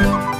you